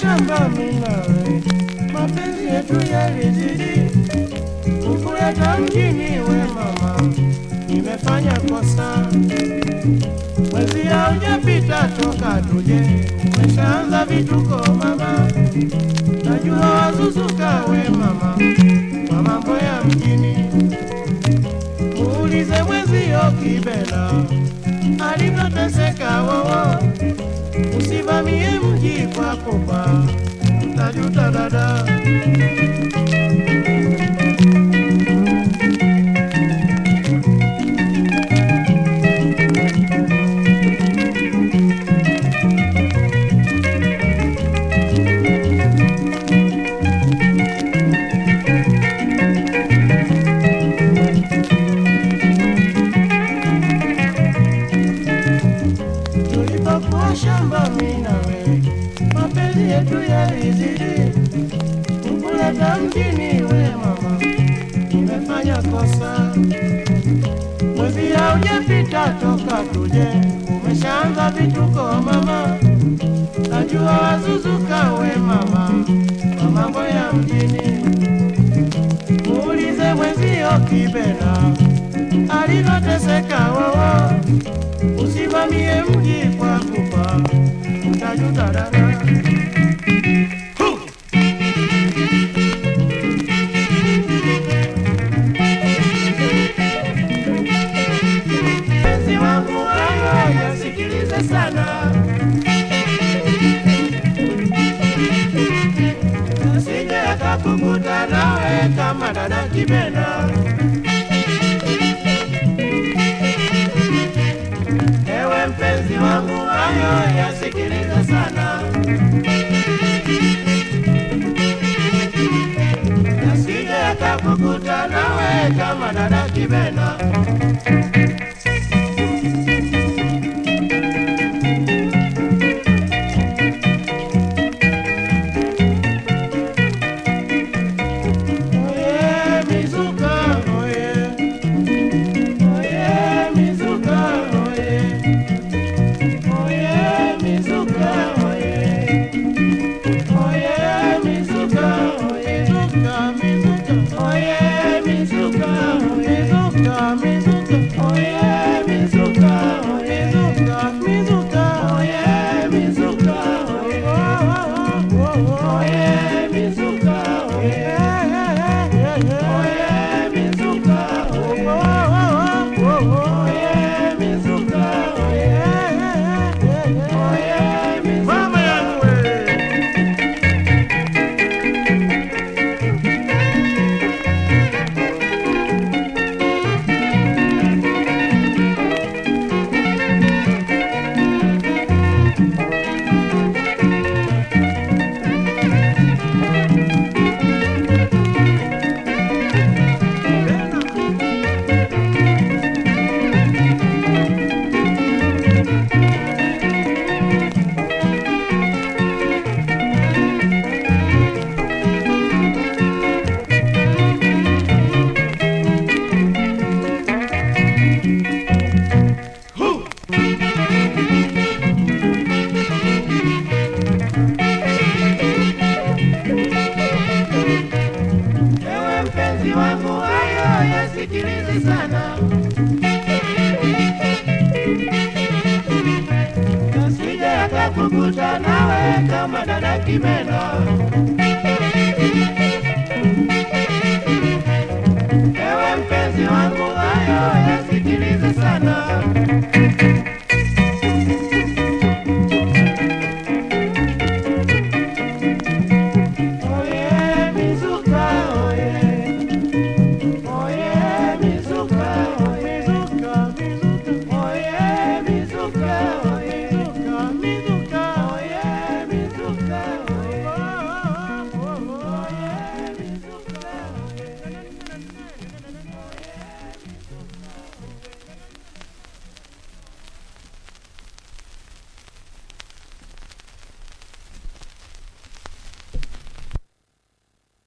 shamba minawe, mapenzi yetu yalizidi kukuleta mjini. We mama, nimefanya kosa, mwezi haujapita toka tuje, umeshaanza vituko mama, najua wazuzuka we mama, kwa mambo ya mjini. Muulize mwezio Kibela alivyoteseka wowo, usivamie mji kwa kopa, utajuta dada. Mjini. We mama, nimefanya kosa, mwezi haujapita toka tuje, umeshaanza vituko mama, najua wazuzuka we mama, kwa mambo ya mjini. Muulize mwezio Kibena alivyoteseka wowo usimamie mji kwa kupa, utajuta. Nawe kama dada Kibena. Ewe mpenzi wangu, ayo yasikilize Oh, yeah, Mizuka, oh, yeah. Kukuta nawe kama dada kimeno